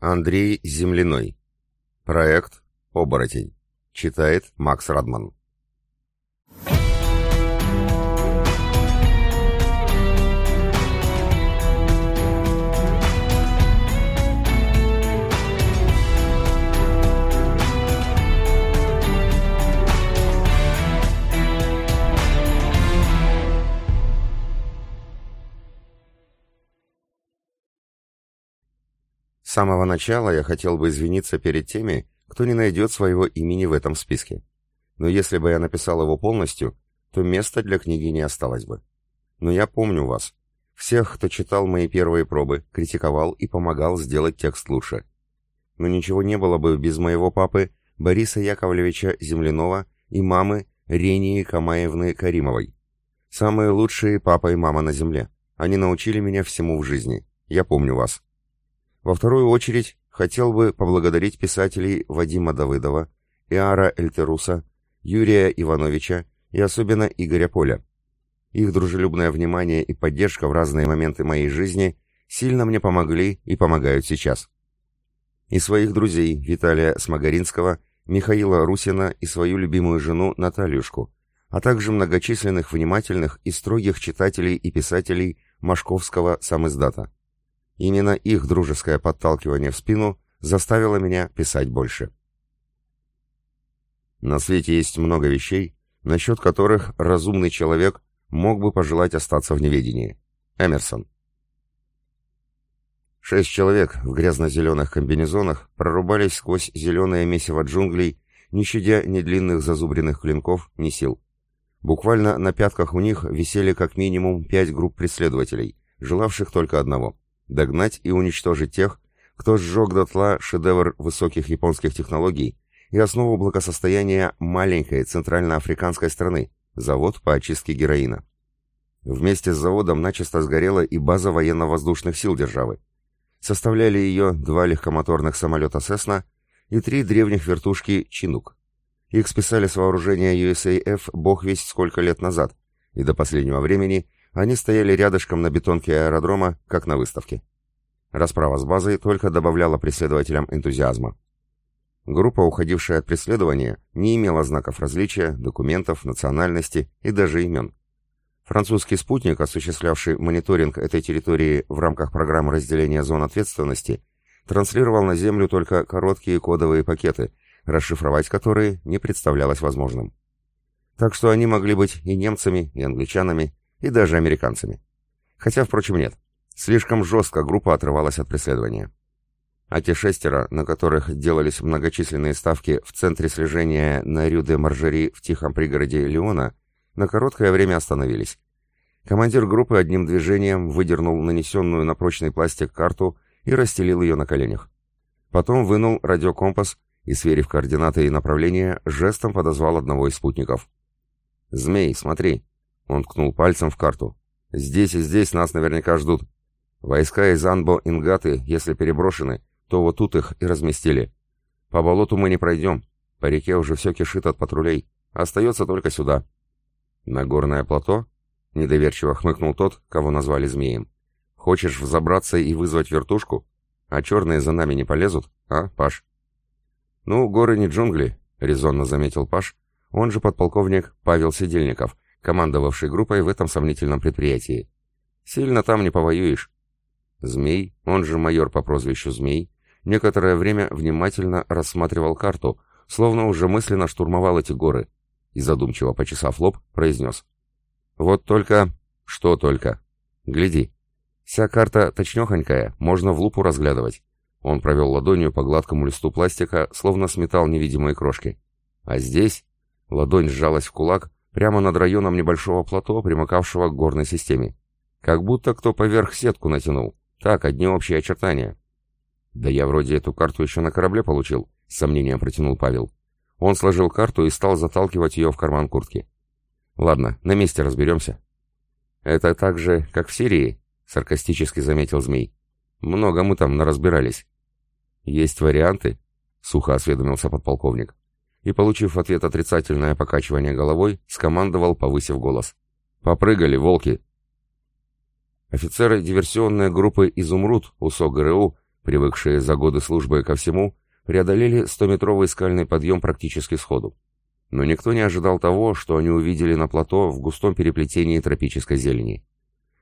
Андрей Земляной. Проект «Оборотень». Читает Макс Радман. С самого начала я хотел бы извиниться перед теми, кто не найдет своего имени в этом списке. Но если бы я написал его полностью, то места для книги не осталось бы. Но я помню вас. Всех, кто читал мои первые пробы, критиковал и помогал сделать текст лучше. Но ничего не было бы без моего папы Бориса Яковлевича Землянова и мамы Рении Камаевны Каримовой. Самые лучшие папа и мама на земле. Они научили меня всему в жизни. Я помню вас. Во вторую очередь хотел бы поблагодарить писателей Вадима Давыдова, Иара Эльтеруса, Юрия Ивановича и особенно Игоря Поля. Их дружелюбное внимание и поддержка в разные моменты моей жизни сильно мне помогли и помогают сейчас. И своих друзей Виталия Смогаринского, Михаила Русина и свою любимую жену Натальюшку, а также многочисленных внимательных и строгих читателей и писателей Машковского самиздата. Именно их дружеское подталкивание в спину заставило меня писать больше. На свете есть много вещей, насчет которых разумный человек мог бы пожелать остаться в неведении. Эмерсон. Шесть человек в грязно-зеленых комбинезонах прорубались сквозь зеленое месиво джунглей, не щадя ни длинных зазубренных клинков, ни сил. Буквально на пятках у них висели как минимум пять групп преследователей, желавших только одного догнать и уничтожить тех, кто сжег дотла шедевр высоких японских технологий и основу благосостояния маленькой центральноафриканской страны – завод по очистке героина. Вместе с заводом начисто сгорела и база военно-воздушных сил державы. Составляли ее два легкомоторных самолета «Сесна» и три древних вертушки «Чинук». Их списали с вооружения USAF бог весть сколько лет назад, и до последнего времени они стояли рядышком на бетонке аэродрома, как на выставке. Расправа с базой только добавляла преследователям энтузиазма. Группа, уходившая от преследования, не имела знаков различия, документов, национальности и даже имен. Французский спутник, осуществлявший мониторинг этой территории в рамках программы разделения зон ответственности, транслировал на Землю только короткие кодовые пакеты, расшифровать которые не представлялось возможным. Так что они могли быть и немцами, и англичанами, и даже американцами. Хотя, впрочем, нет. Слишком жестко группа отрывалась от преследования. А те шестеро, на которых делались многочисленные ставки в центре слежения на Рю-де-Маржери в тихом пригороде Леона, на короткое время остановились. Командир группы одним движением выдернул нанесенную на прочный пластик карту и расстелил ее на коленях. Потом вынул радиокомпас и, сверив координаты и направления, жестом подозвал одного из спутников. «Змей, смотри!» Он ткнул пальцем в карту. «Здесь и здесь нас наверняка ждут. Войска из Анбо-Ингаты, если переброшены, то вот тут их и разместили. По болоту мы не пройдем. По реке уже все кишит от патрулей. Остается только сюда». «На горное плато?» — недоверчиво хмыкнул тот, кого назвали змеем. «Хочешь взобраться и вызвать вертушку? А черные за нами не полезут, а, Паш?» «Ну, горы не джунгли», — резонно заметил Паш. Он же подполковник Павел Сидельников — командовавший группой в этом сомнительном предприятии. Сильно там не повоюешь. Змей, он же майор по прозвищу Змей, некоторое время внимательно рассматривал карту, словно уже мысленно штурмовал эти горы, и задумчиво почесав лоб, произнес. «Вот только... Что только? Гляди. Вся карта точнёхонькая, можно в лупу разглядывать». Он провел ладонью по гладкому листу пластика, словно сметал невидимые крошки. А здесь... Ладонь сжалась в кулак, прямо над районом небольшого плато, примыкавшего к горной системе. Как будто кто поверх сетку натянул. Так, одни общие очертания. «Да я вроде эту карту еще на корабле получил», — с сомнением протянул Павел. Он сложил карту и стал заталкивать ее в карман куртки. «Ладно, на месте разберемся». «Это так же, как в Сирии», — саркастически заметил Змей. «Много мы там наразбирались». «Есть варианты?» — сухо осведомился подполковник и, получив ответ отрицательное покачивание головой, скомандовал, повысив голос. «Попрыгали, волки!» Офицеры диверсионной группы «Изумруд» УСО ГРУ привыкшие за годы службы ко всему, преодолели стометровый скальный подъем практически сходу. Но никто не ожидал того, что они увидели на плато в густом переплетении тропической зелени.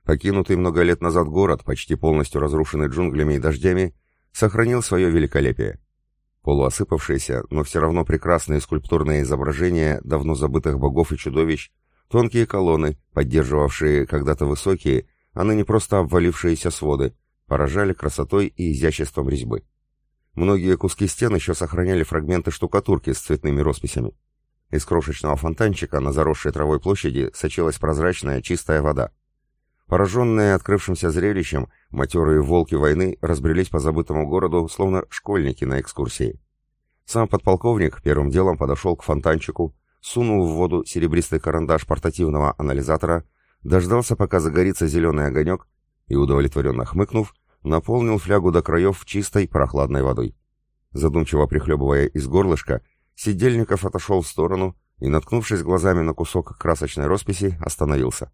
Покинутый много лет назад город, почти полностью разрушенный джунглями и дождями, сохранил свое великолепие. Полуосыпавшиеся, но все равно прекрасные скульптурные изображения давно забытых богов и чудовищ, тонкие колонны, поддерживавшие когда-то высокие, а ныне просто обвалившиеся своды, поражали красотой и изяществом резьбы. Многие куски стен еще сохраняли фрагменты штукатурки с цветными росписями. Из крошечного фонтанчика на заросшей травой площади сочилась прозрачная чистая вода. Пораженные открывшимся зрелищем, матерые волки войны разбрелись по забытому городу, словно школьники на экскурсии. Сам подполковник первым делом подошел к фонтанчику, сунул в воду серебристый карандаш портативного анализатора, дождался, пока загорится зеленый огонек, и, удовлетворенно хмыкнув, наполнил флягу до краев чистой прохладной водой. Задумчиво прихлебывая из горлышка, Сидельников отошел в сторону и, наткнувшись глазами на кусок красочной росписи, остановился.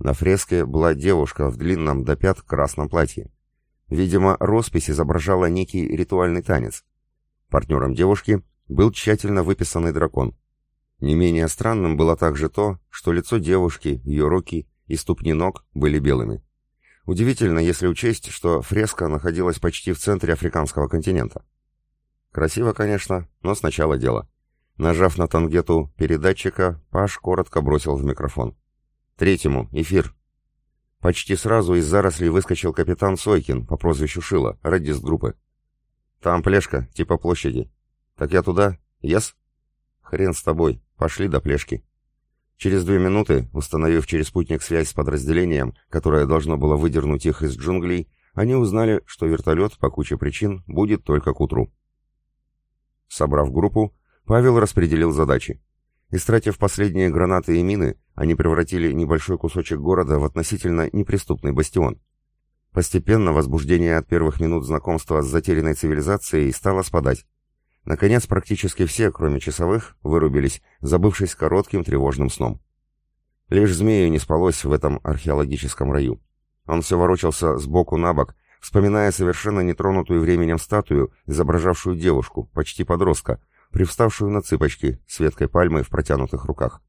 На фреске была девушка в длинном до пят красном платье. Видимо, роспись изображала некий ритуальный танец. Партнером девушки был тщательно выписанный дракон. Не менее странным было также то, что лицо девушки, ее руки и ступни ног были белыми. Удивительно, если учесть, что фреска находилась почти в центре африканского континента. Красиво, конечно, но сначала дело. Нажав на тангету передатчика, Паш коротко бросил в микрофон. Третьему, эфир. Почти сразу из зарослей выскочил капитан Сойкин по прозвищу Шила, радист группы. Там плешка, типа площади. Так я туда? Ес? Хрен с тобой, пошли до плешки. Через две минуты, установив через спутник связь с подразделением, которое должно было выдернуть их из джунглей, они узнали, что вертолет по куче причин будет только к утру. Собрав группу, Павел распределил задачи. Истратив последние гранаты и мины, они превратили небольшой кусочек города в относительно неприступный бастион. Постепенно возбуждение от первых минут знакомства с затерянной цивилизацией стало спадать. Наконец, практически все, кроме часовых, вырубились, забывшись коротким тревожным сном. Лишь змею не спалось в этом археологическом раю. Он все ворочался с боку на бок, вспоминая совершенно нетронутую временем статую, изображавшую девушку, почти подростка, привставшую на цыпочки с веткой пальмы в протянутых руках.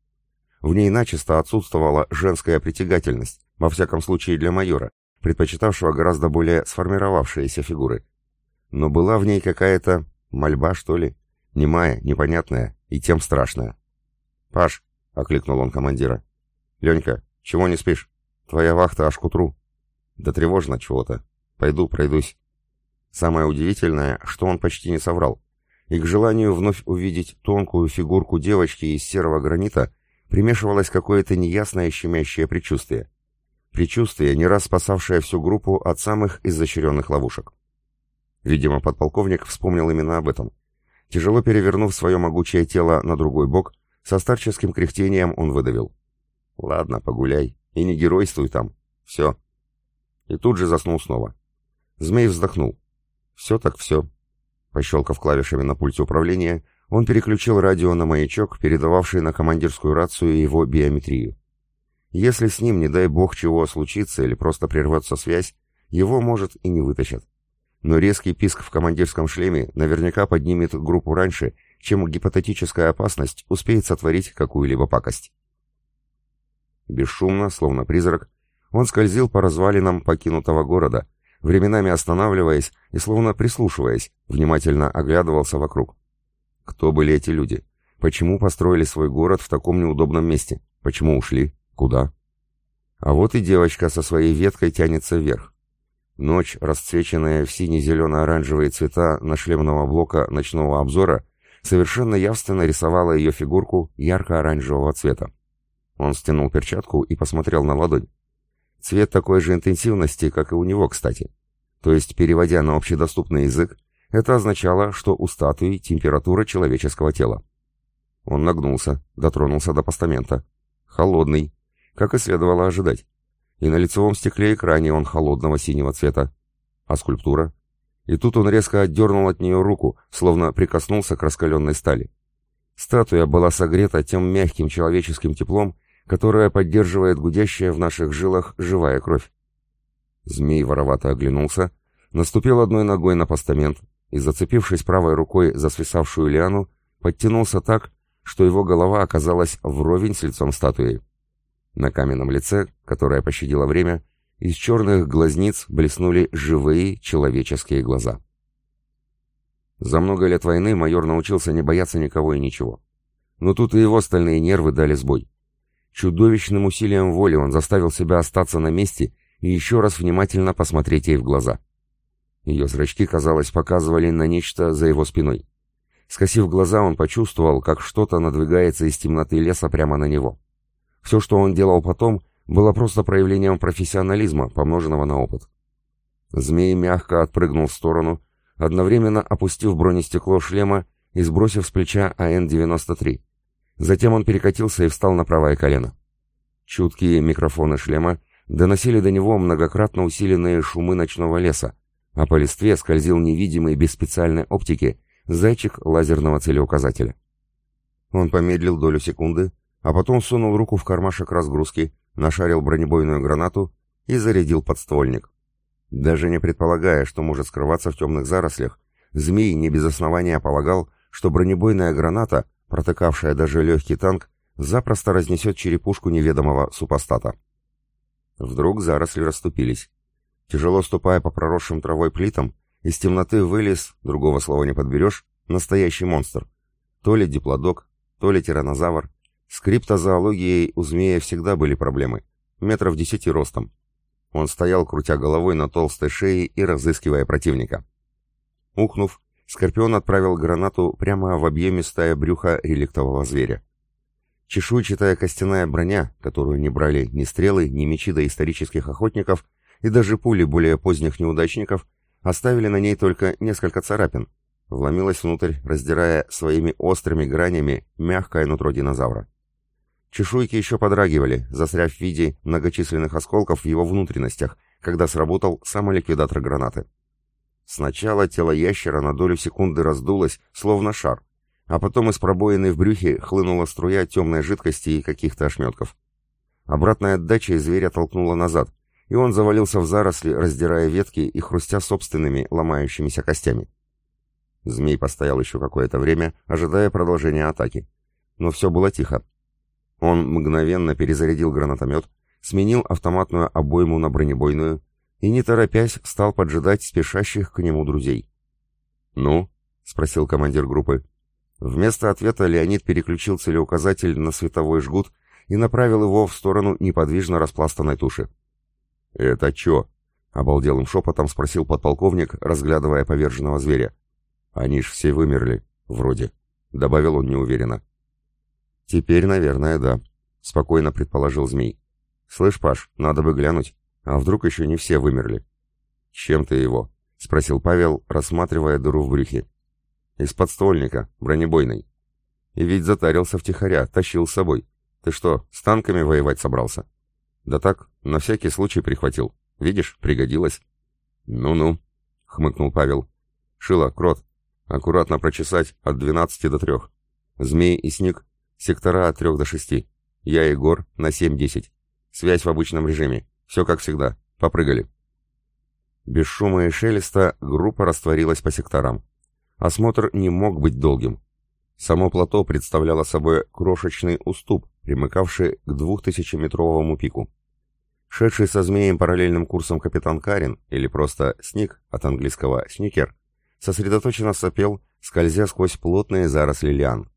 В ней начисто отсутствовала женская притягательность, во всяком случае для майора, предпочитавшего гораздо более сформировавшиеся фигуры. Но была в ней какая-то Мольба, что ли? Немая, непонятная и тем страшная. «Паш!» — окликнул он командира. «Ленька, чего не спишь? Твоя вахта аж к утру». «Да тревожно чего-то. Пойду пройдусь». Самое удивительное, что он почти не соврал. И к желанию вновь увидеть тонкую фигурку девочки из серого гранита примешивалось какое-то неясное щемящее предчувствие. Предчувствие, не раз спасавшее всю группу от самых изощренных ловушек. Видимо, подполковник вспомнил именно об этом. Тяжело перевернув свое могучее тело на другой бок, со старческим кряхтением он выдавил. «Ладно, погуляй, и не геройствуй там. Все». И тут же заснул снова. Змей вздохнул. «Все так все». Пощелкав клавишами на пульте управления, он переключил радио на маячок, передававший на командирскую рацию его биометрию. Если с ним, не дай бог, чего случится или просто прервется связь, его, может, и не вытащат но резкий писк в командирском шлеме наверняка поднимет группу раньше, чем гипотетическая опасность успеет сотворить какую-либо пакость. Бесшумно, словно призрак, он скользил по развалинам покинутого города, временами останавливаясь и словно прислушиваясь, внимательно оглядывался вокруг. Кто были эти люди? Почему построили свой город в таком неудобном месте? Почему ушли? Куда? А вот и девочка со своей веткой тянется вверх. Ночь, расцвеченная в сине-зелено-оранжевые цвета на шлемного блока ночного обзора, совершенно явственно рисовала ее фигурку ярко-оранжевого цвета. Он стянул перчатку и посмотрел на ладонь. Цвет такой же интенсивности, как и у него, кстати. То есть, переводя на общедоступный язык, это означало, что у статуи температура человеческого тела. Он нагнулся, дотронулся до постамента. Холодный, как и следовало ожидать и на лицевом стекле экране он холодного синего цвета. А скульптура? И тут он резко отдернул от нее руку, словно прикоснулся к раскаленной стали. Статуя была согрета тем мягким человеческим теплом, которое поддерживает гудящая в наших жилах живая кровь. Змей воровато оглянулся, наступил одной ногой на постамент и, зацепившись правой рукой за свисавшую лиану, подтянулся так, что его голова оказалась вровень с лицом статуи. На каменном лице, которое пощадило время, из черных глазниц блеснули живые человеческие глаза. За много лет войны майор научился не бояться никого и ничего. Но тут и его стальные нервы дали сбой. Чудовищным усилием воли он заставил себя остаться на месте и еще раз внимательно посмотреть ей в глаза. Ее зрачки, казалось, показывали на нечто за его спиной. Скосив глаза, он почувствовал, как что-то надвигается из темноты леса прямо на него. Все, что он делал потом, было просто проявлением профессионализма, помноженного на опыт. Змей мягко отпрыгнул в сторону, одновременно опустив бронестекло шлема и сбросив с плеча АН-93. Затем он перекатился и встал на правое колено. Чуткие микрофоны шлема доносили до него многократно усиленные шумы ночного леса, а по листве скользил невидимый без специальной оптики зайчик лазерного целеуказателя. Он помедлил долю секунды, а потом сунул руку в кармашек разгрузки, нашарил бронебойную гранату и зарядил подствольник. Даже не предполагая, что может скрываться в темных зарослях, змей не без основания полагал, что бронебойная граната, протыкавшая даже легкий танк, запросто разнесет черепушку неведомого супостата. Вдруг заросли расступились. Тяжело ступая по проросшим травой плитам, из темноты вылез, другого слова не подберешь, настоящий монстр. То ли диплодок, то ли тиранозавр. С криптозоологией у змея всегда были проблемы. Метров десяти ростом. Он стоял, крутя головой на толстой шее и разыскивая противника. Ухнув, Скорпион отправил гранату прямо в объемистое брюхо реликтового зверя. Чешуйчатая костяная броня, которую не брали ни стрелы, ни мечи доисторических охотников, и даже пули более поздних неудачников оставили на ней только несколько царапин, вломилась внутрь, раздирая своими острыми гранями мягкое нутро динозавра. Чешуйки еще подрагивали, застряв в виде многочисленных осколков в его внутренностях, когда сработал самоликвидатор гранаты. Сначала тело ящера на долю секунды раздулось, словно шар, а потом из пробоины в брюхе хлынула струя темной жидкости и каких-то ошметков. Обратная отдача зверя толкнула назад, и он завалился в заросли, раздирая ветки и хрустя собственными ломающимися костями. Змей постоял еще какое-то время, ожидая продолжения атаки. Но все было тихо. Он мгновенно перезарядил гранатомет, сменил автоматную обойму на бронебойную и, не торопясь, стал поджидать спешащих к нему друзей. «Ну?» — спросил командир группы. Вместо ответа Леонид переключил целеуказатель на световой жгут и направил его в сторону неподвижно распластанной туши. «Это чё?» — обалделым шепотом спросил подполковник, разглядывая поверженного зверя. «Они ж все вымерли, вроде», — добавил он неуверенно. «Теперь, наверное, да», — спокойно предположил змей. «Слышь, Паш, надо бы глянуть, а вдруг еще не все вымерли?» «Чем ты его?» — спросил Павел, рассматривая дыру в брюхе. «Из подствольника, бронебойной. И ведь затарился втихаря, тащил с собой. Ты что, с танками воевать собрался?» «Да так, на всякий случай прихватил. Видишь, пригодилось». «Ну-ну», — хмыкнул Павел. «Шила, крот, аккуратно прочесать от двенадцати до трех. Змей и сник, сектора от трех до шести. Я и Гор на семь-десять. Связь в обычном режиме. Все как всегда. Попрыгали». Без шума и шелеста группа растворилась по секторам. Осмотр не мог быть долгим. Само плато представляло собой крошечный уступ, примыкавший к двухтысячеметровому пику. Шедший со змеем параллельным курсом капитан Карин, или просто Сник, от английского «сникер», сосредоточенно сопел, скользя сквозь плотные заросли лиан.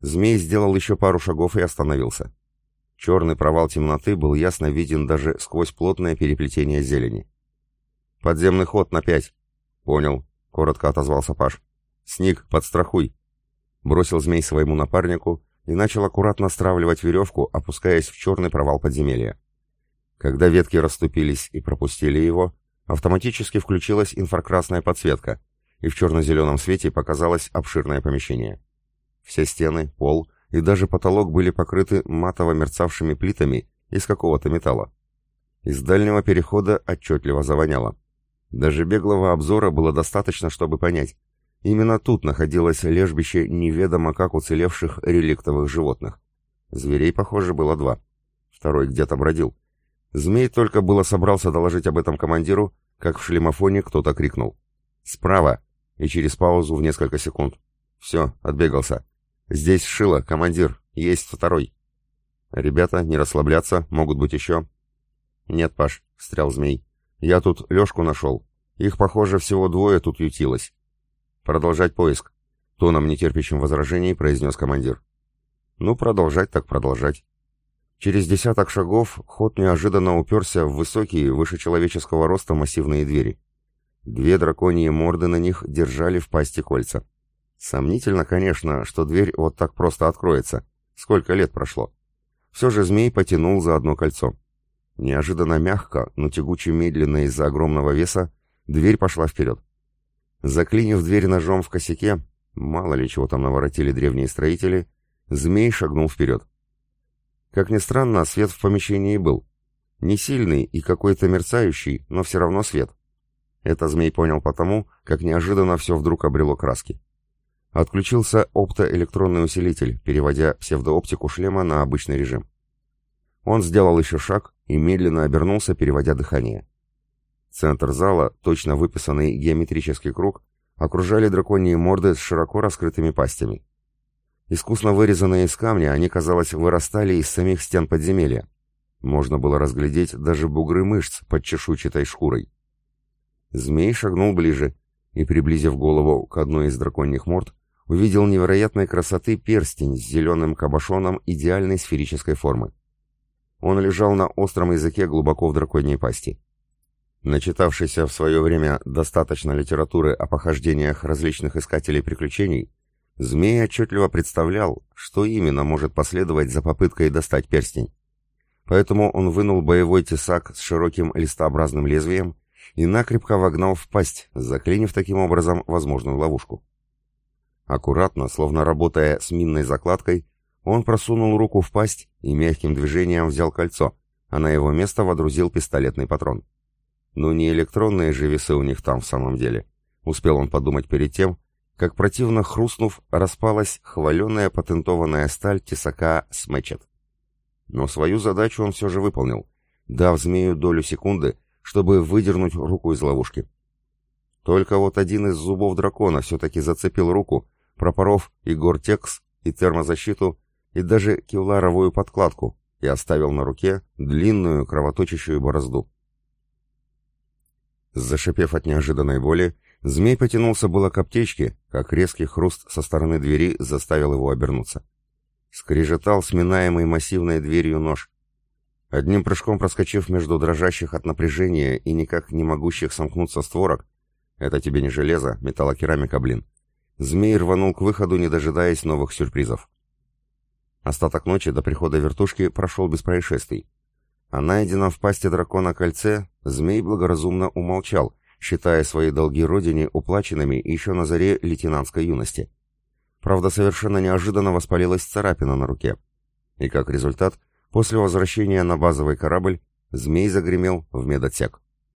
Змей сделал еще пару шагов и остановился. Черный провал темноты был ясно виден даже сквозь плотное переплетение зелени. «Подземный ход на пять». «Понял», — коротко отозвался Паш. «Сник, подстрахуй», — бросил змей своему напарнику, и начал аккуратно стравливать веревку, опускаясь в черный провал подземелья. Когда ветки расступились и пропустили его, автоматически включилась инфракрасная подсветка, и в черно-зеленом свете показалось обширное помещение. Все стены, пол и даже потолок были покрыты матово мерцавшими плитами из какого-то металла. Из дальнего перехода отчетливо завоняло. Даже беглого обзора было достаточно, чтобы понять. Именно тут находилось лежбище неведомо как уцелевших реликтовых животных. Зверей, похоже, было два. Второй где-то бродил. Змей только было собрался доложить об этом командиру, как в шлемофоне кто-то крикнул. «Справа!» и через паузу в несколько секунд. «Все, отбегался. Здесь Шило, командир, есть второй». «Ребята, не расслабляться, могут быть еще». «Нет, Паш», — встрял змей. «Я тут Лешку нашел. Их, похоже, всего двое тут ютилось». «Продолжать поиск», — тоном нетерпящим возражений произнес командир. «Ну, продолжать так продолжать». Через десяток шагов ход неожиданно уперся в высокие, выше человеческого роста массивные двери. Две драконьи морды на них держали в пасти кольца. Сомнительно, конечно, что дверь вот так просто откроется. Сколько лет прошло. Все же змей потянул за одно кольцо. Неожиданно мягко, но тягуче медленно из-за огромного веса, дверь пошла вперед. Заклинив дверь ножом в косяке, мало ли чего там наворотили древние строители, змей шагнул вперед. Как ни странно, свет в помещении был. Не сильный и какой-то мерцающий, но все равно свет. Это змей понял потому, как неожиданно все вдруг обрело краски. Отключился оптоэлектронный усилитель, переводя псевдооптику шлема на обычный режим. Он сделал еще шаг и медленно обернулся, переводя дыхание. Центр зала, точно выписанный геометрический круг, окружали драконьи морды с широко раскрытыми пастями. Искусно вырезанные из камня, они, казалось, вырастали из самих стен подземелья. Можно было разглядеть даже бугры мышц под чешуйчатой шкурой. Змей шагнул ближе и, приблизив голову к одной из драконьих морд, увидел невероятной красоты перстень с зеленым кабошоном идеальной сферической формы. Он лежал на остром языке глубоко в драконьей пасти. Начитавшийся в свое время достаточно литературы о похождениях различных искателей приключений, Змей отчетливо представлял, что именно может последовать за попыткой достать перстень. Поэтому он вынул боевой тесак с широким листообразным лезвием и накрепко вогнал в пасть, заклинив таким образом возможную ловушку. Аккуратно, словно работая с минной закладкой, он просунул руку в пасть и мягким движением взял кольцо, а на его место водрузил пистолетный патрон. Ну не электронные же весы у них там в самом деле, успел он подумать перед тем, как противно хрустнув, распалась хваленная патентованная сталь тесака Смечет. Но свою задачу он все же выполнил, дав змею долю секунды, чтобы выдернуть руку из ловушки. Только вот один из зубов дракона все-таки зацепил руку, пропоров и гортекс, и термозащиту, и даже кевларовую подкладку, и оставил на руке длинную кровоточащую борозду. Зашипев от неожиданной боли, Змей потянулся было к аптечке, как резкий хруст со стороны двери заставил его обернуться. Скрежетал сминаемый массивной дверью нож. Одним прыжком проскочив между дрожащих от напряжения и никак не могущих сомкнуться створок, это тебе не железо, металлокерамика, блин, змей рванул к выходу, не дожидаясь новых сюрпризов. Остаток ночи до прихода вертушки прошел без происшествий. А найденном в пасти дракона кольце змей благоразумно умолчал, считая свои долги родине уплаченными еще на заре лейтенантской юности. Правда, совершенно неожиданно воспалилась царапина на руке. И как результат, после возвращения на базовый корабль, змей загремел в медотсек.